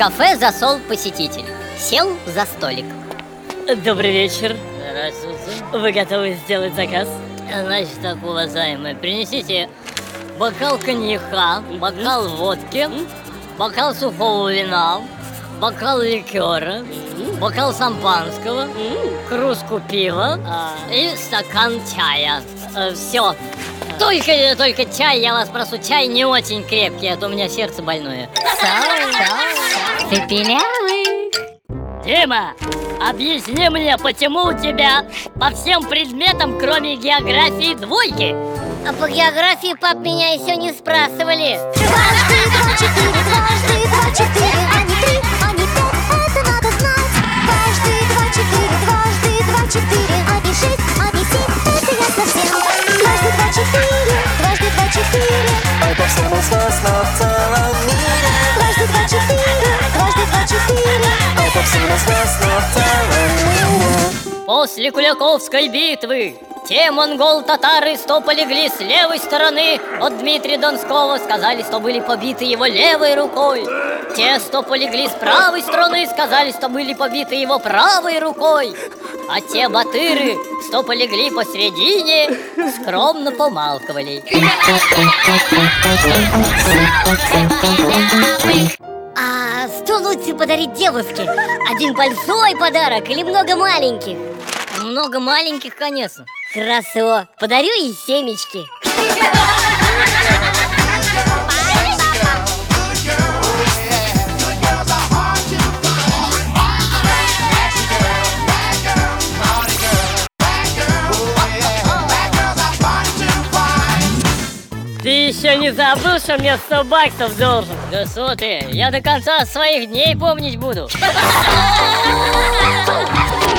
кафе засол посетитель. Сел за столик. Добрый вечер. Здравствуйте. Вы готовы сделать заказ? Значит так, уважаемые, принесите бокал коньяка, бокал водки, бокал сухого вина, бокал ликера, бокал шампанского, кружку пива и стакан чая. Все. Только, только чай, я вас прошу, чай не очень крепкий, а то у меня сердце больное. Ты пилявый. Дима, объясни мне, почему у тебя по всем предметам, кроме географии, двойки? А по географии пап меня еще не спрашивали. После Куликовской битвы те монгол-татары, что полегли с левой стороны от Дмитрия Донского, сказали, что были побиты его левой рукой. Те, что полегли с правой стороны, сказали, что были побиты его правой рукой. А те батыры, что полегли посередине, скромно помалковали. А что лучше подарить девушке? Один большой подарок или много маленьких? Много маленьких, конечно. Хорошо, подарю ей семечки. еще не забыл, что мне 100 баксов должен? Да что ты, я до конца своих дней помнить буду.